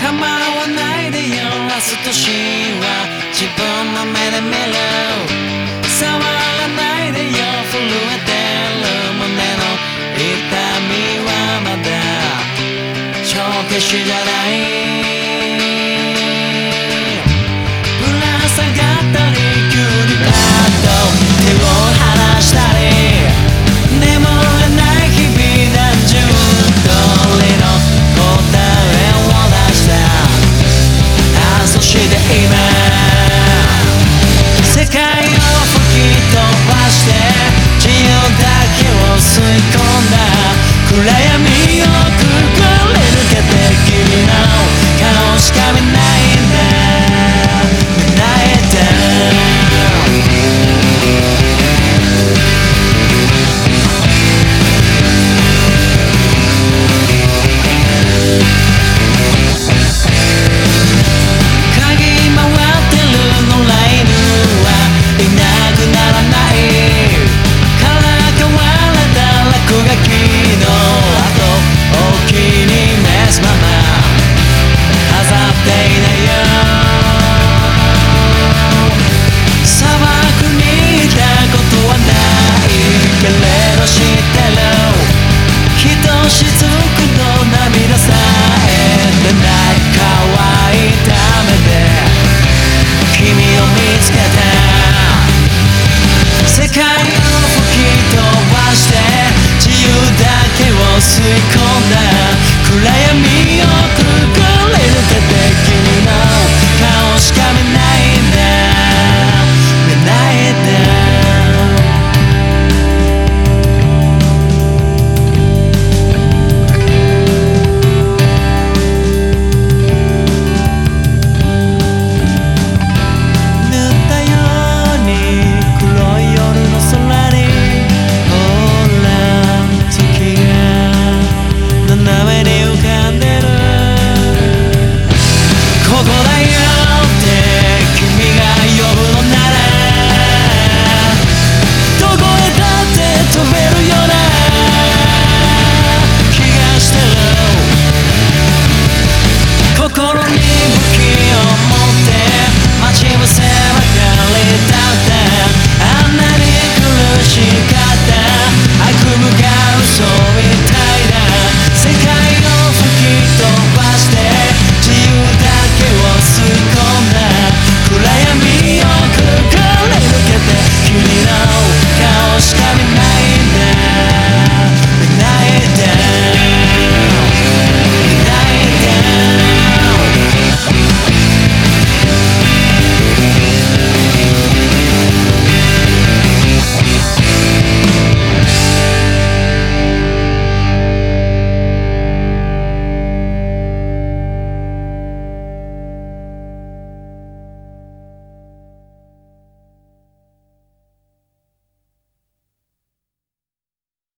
構わないでよ。ラストシーンは自分の目で見る。触らないでよ。震えてる胸の痛みはまだ。帳消しじゃない。暗闇